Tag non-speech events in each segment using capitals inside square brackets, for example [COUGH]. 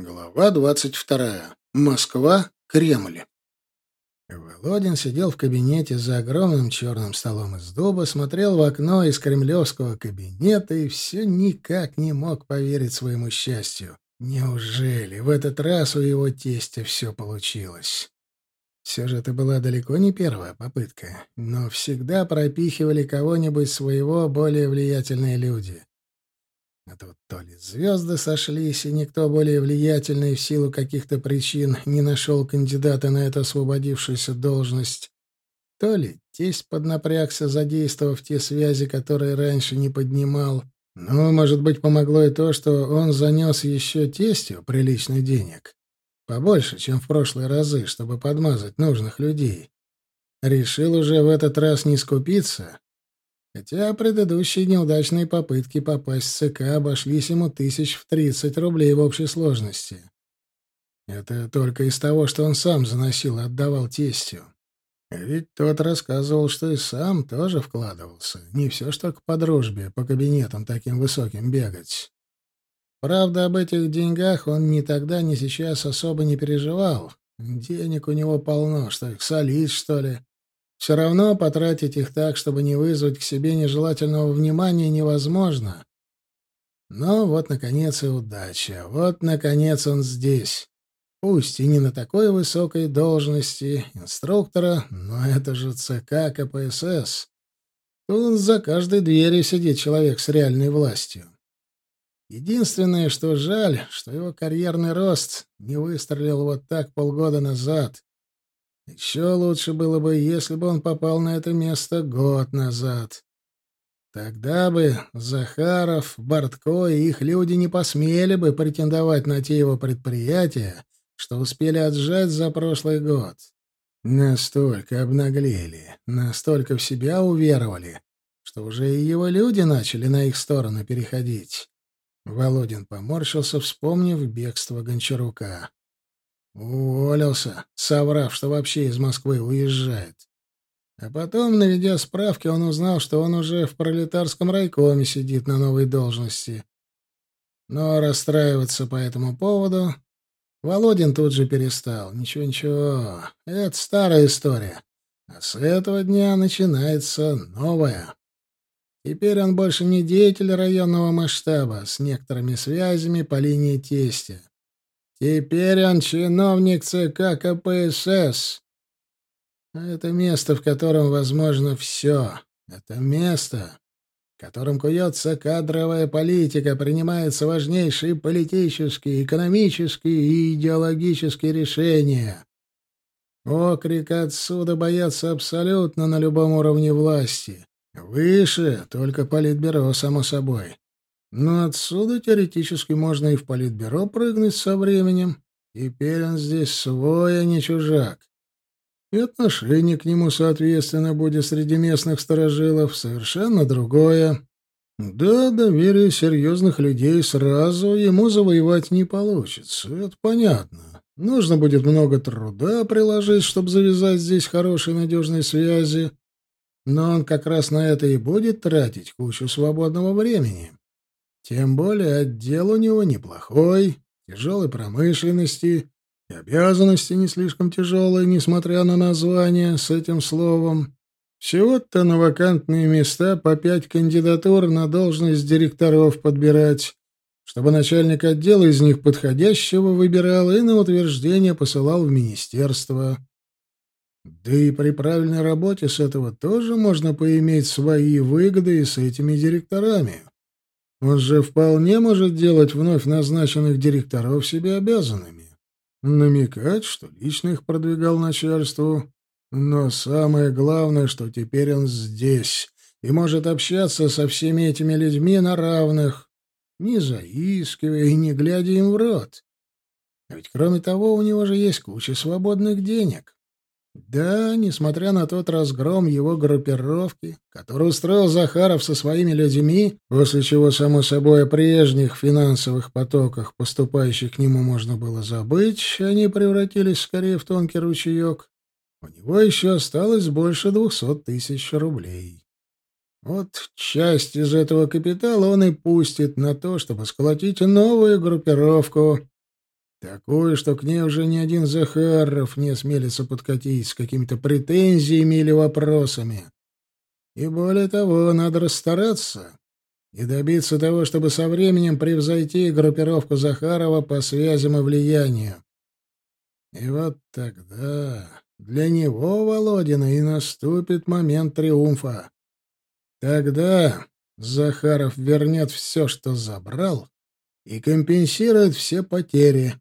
Глава двадцать вторая. Москва. Кремль. Володин сидел в кабинете за огромным черным столом из дуба, смотрел в окно из кремлевского кабинета и все никак не мог поверить своему счастью. Неужели в этот раз у его тестя все получилось? Все же это была далеко не первая попытка, но всегда пропихивали кого-нибудь своего более влиятельные люди. А тут то ли звезды сошлись, и никто более влиятельный в силу каких-то причин не нашел кандидата на эту освободившуюся должность, то ли тесть поднапрягся, задействовав те связи, которые раньше не поднимал. Но, может быть, помогло и то, что он занес еще тестью приличных денег. Побольше, чем в прошлые разы, чтобы подмазать нужных людей. Решил уже в этот раз не скупиться Хотя предыдущие неудачные попытки попасть в ЦК обошлись ему тысяч в тридцать рублей в общей сложности. Это только из того, что он сам заносил и отдавал тестю. Ведь тот рассказывал, что и сам тоже вкладывался. Не все ж только по дружбе, по кабинетам таким высоким бегать. Правда, об этих деньгах он ни тогда, ни сейчас особо не переживал. Денег у него полно, что их солить, что ли. Все равно потратить их так, чтобы не вызвать к себе нежелательного внимания, невозможно. Но вот, наконец, и удача. Вот, наконец, он здесь. Пусть и не на такой высокой должности инструктора, но это же ЦК КПСС. Тут за каждой дверью сидит человек с реальной властью. Единственное, что жаль, что его карьерный рост не выстрелил вот так полгода назад. Еще лучше было бы, если бы он попал на это место год назад. Тогда бы Захаров, Бортко и их люди не посмели бы претендовать на те его предприятия, что успели отжать за прошлый год. Настолько обнаглели, настолько в себя уверовали, что уже и его люди начали на их сторону переходить. Володин поморщился, вспомнив бегство Гончарука. Уволился, соврав, что вообще из Москвы уезжает. А потом, наведя справки, он узнал, что он уже в пролетарском райкоме сидит на новой должности. Но расстраиваться по этому поводу Володин тут же перестал. Ничего-ничего, это старая история. А с этого дня начинается новая. Теперь он больше не деятель районного масштаба с некоторыми связями по линии тестя. Теперь он чиновник ЦК КПСС. Это место, в котором возможно все. Это место, в котором куется кадровая политика, принимаются важнейшие политические, экономические и идеологические решения. Окрик отсюда боятся абсолютно на любом уровне власти. Выше — только политбюро, само собой. Но отсюда теоретически можно и в политбюро прыгнуть со временем. Теперь он здесь свой, а не чужак. И отношение к нему, соответственно, будет среди местных сторожилов совершенно другое. Да, доверие серьезных людей сразу ему завоевать не получится, это понятно. Нужно будет много труда приложить, чтобы завязать здесь хорошие надежные связи. Но он как раз на это и будет тратить кучу свободного времени. Тем более отдел у него неплохой, тяжелой промышленности, и обязанности не слишком тяжелые, несмотря на название с этим словом. Всего-то на вакантные места по пять кандидатур на должность директоров подбирать, чтобы начальник отдела из них подходящего выбирал и на утверждение посылал в министерство. Да и при правильной работе с этого тоже можно поиметь свои выгоды и с этими директорами. Он же вполне может делать вновь назначенных директоров себе обязанными. Намекать, что лично их продвигал начальству. Но самое главное, что теперь он здесь и может общаться со всеми этими людьми на равных, не заискивая и не глядя им в рот. А ведь кроме того, у него же есть куча свободных денег. Да, несмотря на тот разгром его группировки, который устроил Захаров со своими людьми, после чего, само собой, о прежних финансовых потоках, поступающих к нему, можно было забыть, они превратились скорее в тонкий ручеек, у него еще осталось больше двухсот тысяч рублей. Вот часть из этого капитала он и пустит на то, чтобы сколотить новую группировку, Такую, что к ней уже ни один Захаров не осмелится подкатить с какими-то претензиями или вопросами. И более того, надо расстараться и добиться того, чтобы со временем превзойти группировку Захарова по связям и влиянию. И вот тогда для него, Володина, и наступит момент триумфа. Тогда Захаров вернет все, что забрал, и компенсирует все потери,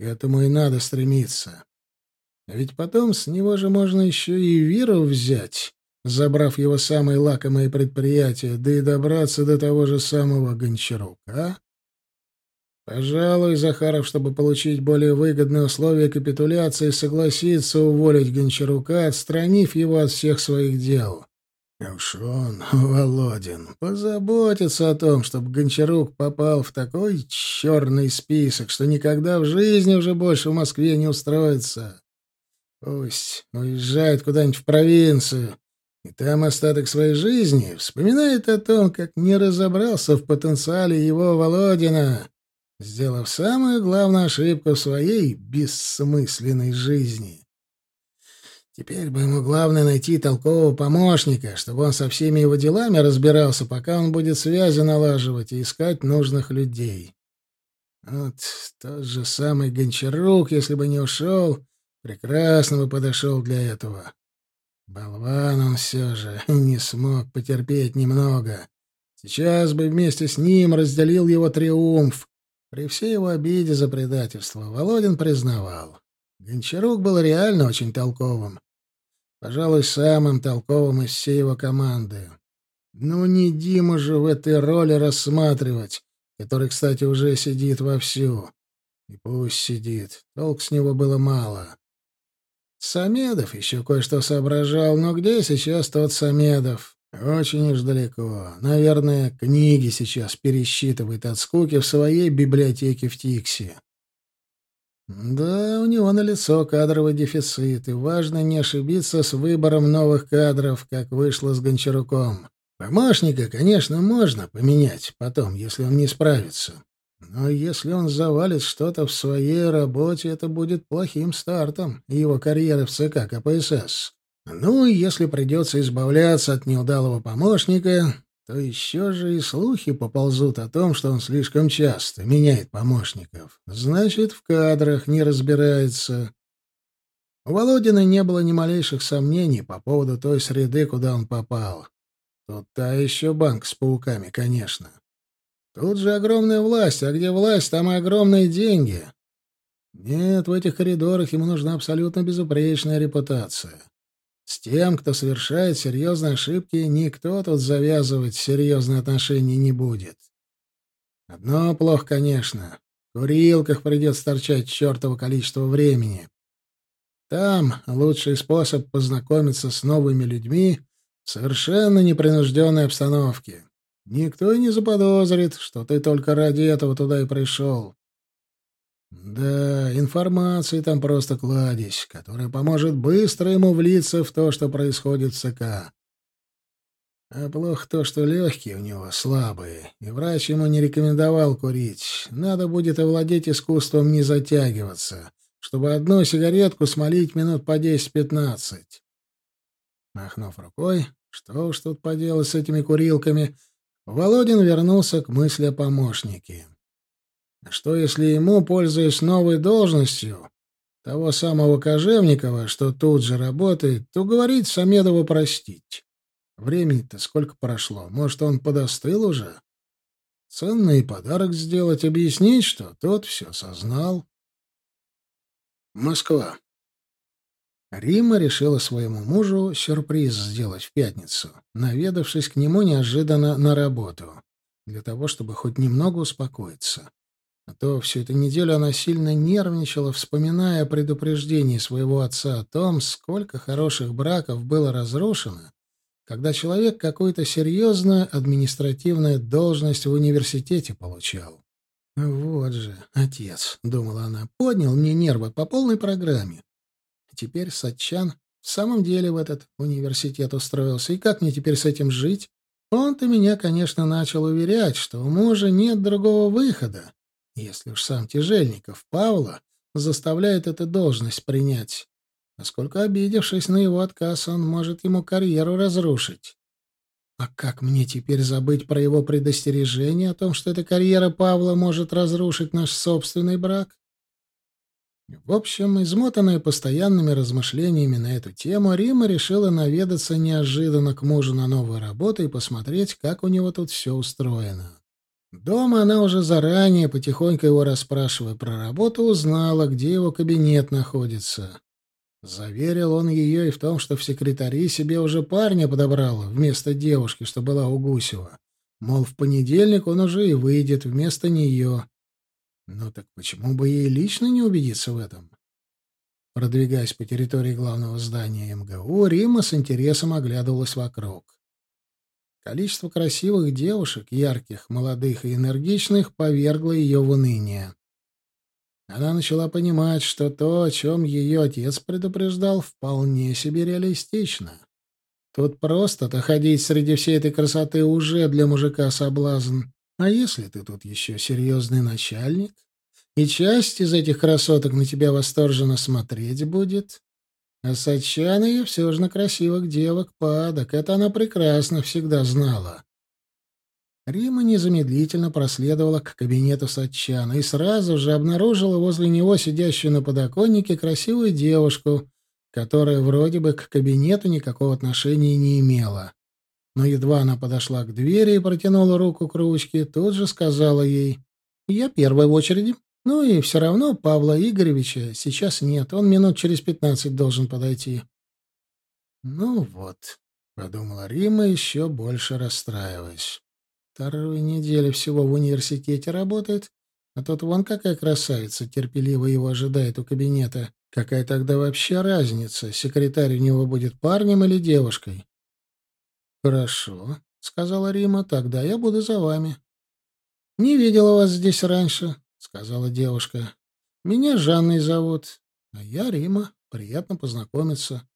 к этому и надо стремиться. А ведь потом с него же можно еще и Виру взять, забрав его самые лакомые предприятия, да и добраться до того же самого Гончарука. Пожалуй, Захаров, чтобы получить более выгодные условия капитуляции, согласится уволить Гончарука, отстранив его от всех своих дел. А уж он, Володин, позаботится о том, чтобы Гончарук попал в такой черный список, что никогда в жизни уже больше в Москве не устроится. Пусть уезжает куда-нибудь в провинцию, и там остаток своей жизни вспоминает о том, как не разобрался в потенциале его Володина, сделав самую главную ошибку в своей бессмысленной жизни. Теперь бы ему главное найти толкового помощника, чтобы он со всеми его делами разбирался, пока он будет связи налаживать и искать нужных людей. Вот тот же самый Гончарук, если бы не ушел, прекрасно бы подошел для этого. Болван он все же [LAUGHS] не смог потерпеть немного. Сейчас бы вместе с ним разделил его триумф. При всей его обиде за предательство Володин признавал. Гончарук был реально очень толковым. Пожалуй, самым толковым из всей его команды. Ну, не Дима же в этой роли рассматривать, который, кстати, уже сидит вовсю. И пусть сидит, толк с него было мало. Самедов еще кое-что соображал, но где сейчас тот Самедов? Очень уж далеко. Наверное, книги сейчас пересчитывает от скуки в своей библиотеке в Тиксе. Да, у него на лицо кадровый дефицит, и важно не ошибиться с выбором новых кадров, как вышло с Гончаруком. Помощника, конечно, можно поменять потом, если он не справится. Но если он завалит что-то в своей работе, это будет плохим стартом его карьеры в ЦК КПСС. Ну, и если придется избавляться от неудалого помощника, то еще же и слухи поползут о том, что он слишком часто меняет помощников. Значит, в кадрах не разбирается. У Володина не было ни малейших сомнений по поводу той среды, куда он попал. Тут та еще банк с пауками, конечно. Тут же огромная власть, а где власть, там и огромные деньги. Нет, в этих коридорах ему нужна абсолютно безупречная репутация. С тем, кто совершает серьезные ошибки, никто тут завязывать серьезные отношения не будет. Одно плохо, конечно. В курилках придется торчать чертово количество времени. Там лучший способ познакомиться с новыми людьми в совершенно непринужденной обстановке. Никто и не заподозрит, что ты только ради этого туда и пришел. Да, информации там просто кладезь, которая поможет быстро ему влиться в то, что происходит в ЦК. А плохо то, что легкие у него слабые, и врач ему не рекомендовал курить. Надо будет овладеть искусством не затягиваться, чтобы одну сигаретку смолить минут по десять-пятнадцать. Махнув рукой, что уж тут поделать с этими курилками, Володин вернулся к мысли о помощнике. Что если ему, пользуясь новой должностью, того самого Кожевникова, что тут же работает, то говорить Самедову простить? Времени-то сколько прошло? Может, он подостыл уже? Ценный подарок сделать, объяснить, что тот все сознал. Москва. Рима решила своему мужу сюрприз сделать в пятницу, наведавшись к нему неожиданно на работу, для того, чтобы хоть немного успокоиться. А то всю эту неделю она сильно нервничала, вспоминая о предупреждении своего отца о том, сколько хороших браков было разрушено, когда человек какую-то серьезную административную должность в университете получал. «Вот же, отец», — думала она, — «поднял мне нервы по полной программе. Теперь Сатчан в самом деле в этот университет устроился, и как мне теперь с этим жить? Он-то меня, конечно, начал уверять, что у мужа нет другого выхода, Если уж сам Тяжельников Павла заставляет эту должность принять, поскольку, обидевшись на его отказ, он может ему карьеру разрушить. А как мне теперь забыть про его предостережение о том, что эта карьера Павла может разрушить наш собственный брак? В общем, измотанная постоянными размышлениями на эту тему, Рима решила наведаться неожиданно к мужу на новую работу и посмотреть, как у него тут все устроено. Дома она уже заранее, потихоньку его расспрашивая про работу, узнала, где его кабинет находится. Заверил он ее и в том, что в секретари себе уже парня подобрал вместо девушки, что была у Гусева. Мол, в понедельник он уже и выйдет вместо нее. Ну так почему бы ей лично не убедиться в этом? Продвигаясь по территории главного здания МГУ, Рима с интересом оглядывалась вокруг. Количество красивых девушек, ярких, молодых и энергичных, повергло ее в уныние. Она начала понимать, что то, о чем ее отец предупреждал, вполне себе реалистично. Тут просто-то ходить среди всей этой красоты уже для мужика соблазн. А если ты тут еще серьезный начальник, и часть из этих красоток на тебя восторженно смотреть будет? А Сачан ее все же на красивых девок падок, это она прекрасно всегда знала. Рима незамедлительно проследовала к кабинету Сачана и сразу же обнаружила возле него сидящую на подоконнике красивую девушку, которая вроде бы к кабинету никакого отношения не имела. Но едва она подошла к двери и протянула руку к ручке, тут же сказала ей «Я первая в очереди». Ну и все равно Павла Игоревича сейчас нет, он минут через пятнадцать должен подойти. «Ну вот», — подумала Рима, еще больше расстраиваясь. «Вторую неделю всего в университете работает, а тут вон какая красавица терпеливо его ожидает у кабинета. Какая тогда вообще разница, секретарь у него будет парнем или девушкой? «Хорошо», — сказала Рима, — «тогда я буду за вами». «Не видела вас здесь раньше», — сказала девушка. «Меня Жанной зовут, а я Рима. Приятно познакомиться».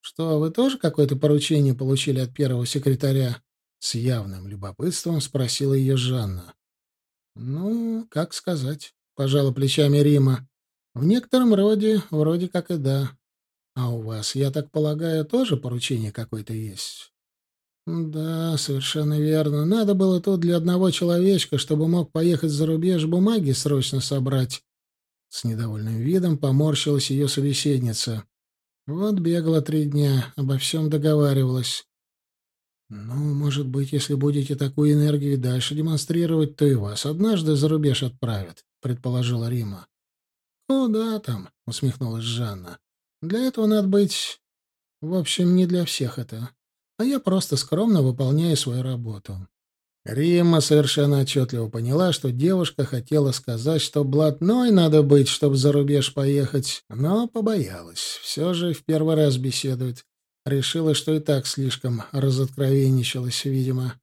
«Что, вы тоже какое-то поручение получили от первого секретаря?» С явным любопытством спросила ее Жанна. «Ну, как сказать», — пожала плечами Рима. «В некотором роде, вроде как и да. А у вас, я так полагаю, тоже поручение какое-то есть?» «Да, совершенно верно. Надо было тут для одного человечка, чтобы мог поехать за рубеж бумаги срочно собрать». С недовольным видом поморщилась ее собеседница. Вот бегала три дня, обо всем договаривалась. «Ну, может быть, если будете такую энергию дальше демонстрировать, то и вас однажды за рубеж отправят», — предположила Рима. «Куда там?» — усмехнулась Жанна. «Для этого надо быть... В общем, не для всех это а я просто скромно выполняю свою работу. Римма совершенно отчетливо поняла, что девушка хотела сказать, что блатной надо быть, чтобы за рубеж поехать, но побоялась. Все же в первый раз беседует. Решила, что и так слишком разоткровенничалась, видимо.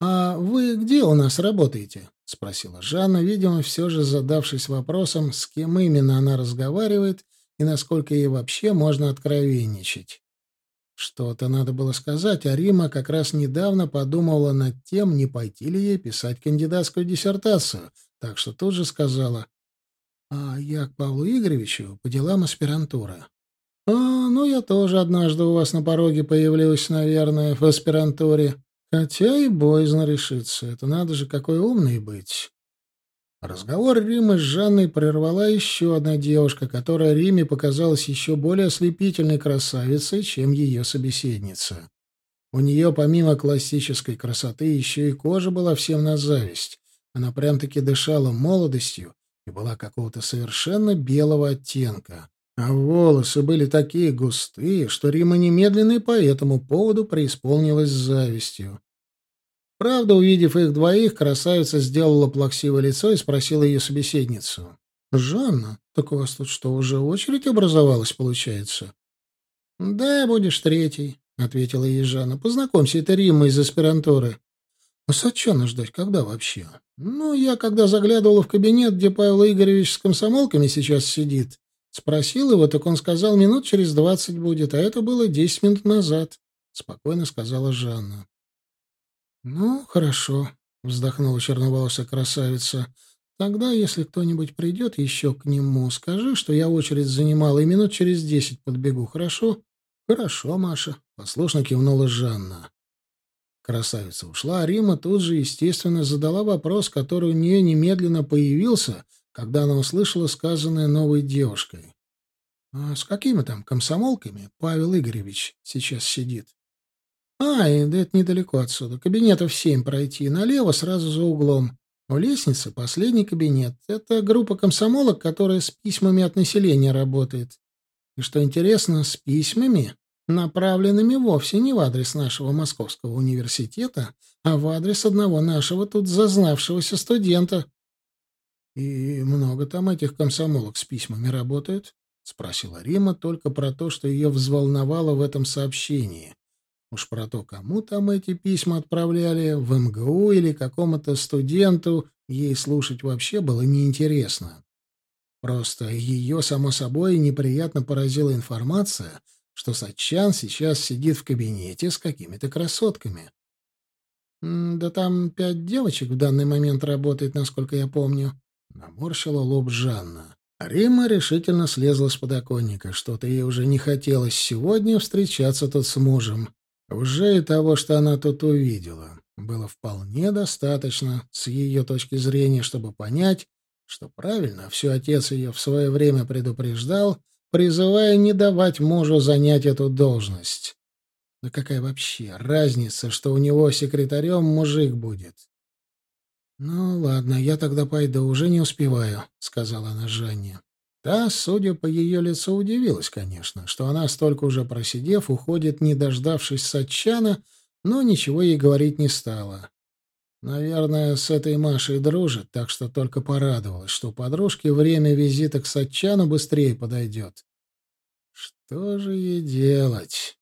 «А вы где у нас работаете?» — спросила Жанна, видимо, все же задавшись вопросом, с кем именно она разговаривает и насколько ей вообще можно откровенничать. Что-то надо было сказать, а Рима как раз недавно подумала над тем, не пойти ли ей писать кандидатскую диссертацию, так что тут же сказала, «А я к Павлу Игоревичу по делам аспирантуры». «А, ну я тоже однажды у вас на пороге появилась, наверное, в аспирантуре. Хотя и боязно решиться, это надо же какой умный быть». Разговор Римы с Жанной прервала еще одна девушка, которая Риме показалась еще более ослепительной красавицей, чем ее собеседница. У нее, помимо классической красоты, еще и кожа была всем на зависть. Она прям-таки дышала молодостью и была какого-то совершенно белого оттенка. А волосы были такие густые, что Рима немедленно и по этому поводу преисполнилась завистью. Правда, увидев их двоих, красавица сделала плаксивое лицо и спросила ее собеседницу. «Жанна, так у вас тут что, уже очередь образовалась, получается?» «Да, будешь третий», — ответила ей Жанна. «Познакомься, это Римма из аспирантуры». «А Сачана ждать когда вообще?» «Ну, я когда заглядывала в кабинет, где Павел Игоревич с комсомолками сейчас сидит, спросил его, так он сказал, минут через двадцать будет, а это было десять минут назад», — спокойно сказала Жанна. «Ну, хорошо», — вздохнула черноволосая красавица. Тогда, если кто-нибудь придет еще к нему, скажи, что я очередь занимала, и минут через десять подбегу, хорошо? Хорошо, Маша, послушно кивнула Жанна. Красавица ушла, а Рима тут же, естественно, задала вопрос, который у нее немедленно появился, когда она услышала сказанное новой девушкой. «А с какими там комсомолками Павел Игоревич сейчас сидит?» «А, и да это недалеко отсюда. Кабинетов семь пройти. Налево, сразу за углом. У лестницы последний кабинет. Это группа комсомолок, которая с письмами от населения работает. И что интересно, с письмами, направленными вовсе не в адрес нашего Московского университета, а в адрес одного нашего тут зазнавшегося студента. — И много там этих комсомолок с письмами работают? — спросила Рима только про то, что ее взволновало в этом сообщении. Уж про то, кому там эти письма отправляли, в МГУ или какому-то студенту, ей слушать вообще было неинтересно. Просто ее, само собой, неприятно поразила информация, что Сачан сейчас сидит в кабинете с какими-то красотками. «Да там пять девочек в данный момент работает, насколько я помню», — наморщила лоб Жанна. Рима решительно слезла с подоконника. Что-то ей уже не хотелось сегодня встречаться тут с мужем. Уже и того, что она тут увидела, было вполне достаточно с ее точки зрения, чтобы понять, что правильно все отец ее в свое время предупреждал, призывая не давать мужу занять эту должность. Да какая вообще разница, что у него секретарем мужик будет? «Ну, ладно, я тогда пойду, уже не успеваю», — сказала она Жанне. Та, судя по ее лицу, удивилась, конечно, что она, столько уже просидев, уходит, не дождавшись Сатчана, но ничего ей говорить не стала. Наверное, с этой Машей дружит, так что только порадовалась, что у подружки время визита к Сатчану быстрее подойдет. Что же ей делать?